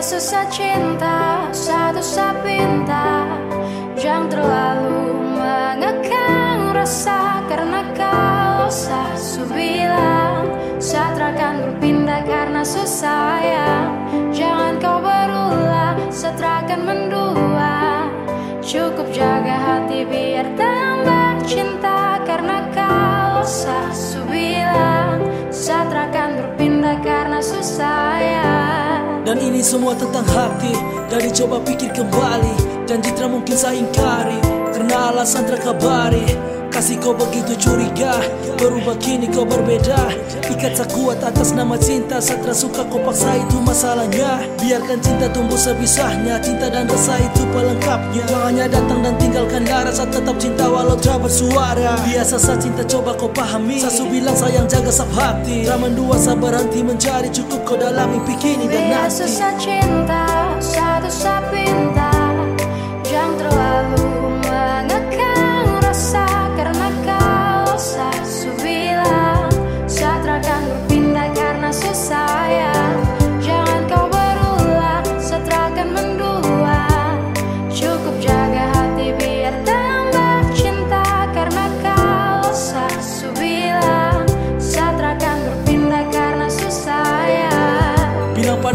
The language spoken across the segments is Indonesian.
susah cinta, satu sapinta Jangan terlalu mengekang rasa Karena kau sah bilang Satrakan berpindah karena susah ya. Jangan kau berulah, satrakan mendua. Cukup jaga hati biar tambah cinta ini semua tentang hati. Dari coba pikir kembali. Janji tak mungkin saya ingkari. Karena alasan terkabari Kasih kau begitu curiga Berubah kini kau berbeda. Ikat kuat atas nama cinta Satra suka kau paksa itu masalahnya. Biarkan cinta tumbuh sebisahnya Cinta dan rasa itu pelengkapnya. Hanya datang dan tinggalkan darah Saat tetap cinta walau tak bersuara. Biasa saat cinta coba kau pahami. Sasu bilang sayang jaga sab hati. Tak mendua sabar berhenti mencari Cukup kau dalam mimpi kini dan nanti. Biasa cinta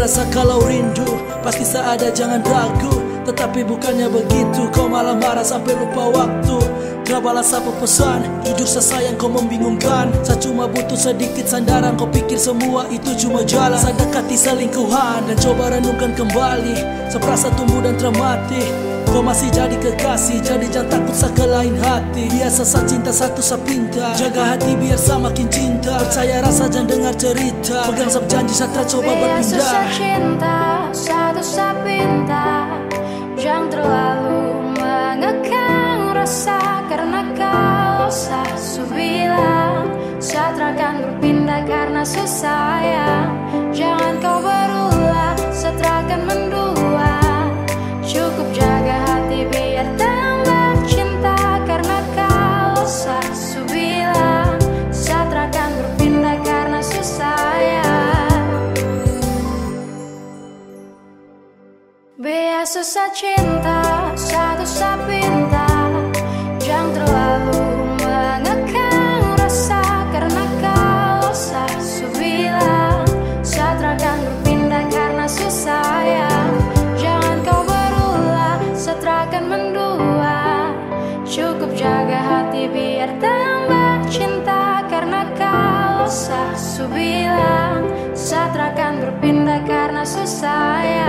Saya kalau rindu Pasti saya ada jangan ragu. Tetapi bukannya begitu Kau malah marah sampai lupa waktu. Gak balas apa pesan Jujur saya sayang kau membingungkan. Saya cuma butuh sedikit sandaran Kau pikir semua itu cuma jalan. Saya dekati selingkuhan Dan coba renungkan kembali. Seperasa tumbuh dan termati Kau masih jadi kekasih Jadi jangan takut sa ke lain hati. Biasa sa cinta satu sa pinta Jaga hati biar sa makin cinta. Percaya rasa jangan dengar cerita. Pegang sab janji sa coba Biasa berpindah. cinta Satu sapinta Jangan terlalu mengekang rasa. Karena kau sah bilang Satrakan berpindah karena susah ya susah cinta, satu sapinta Jangan terlalu mengekang rasa Karena kau sah bilang Satrakan berpindah karena susah ya. Jangan kau berulah, satrakan mendua. Cukup jaga hati biar tambah cinta Karena kau sah bilang Satrakan berpindah karena susah ya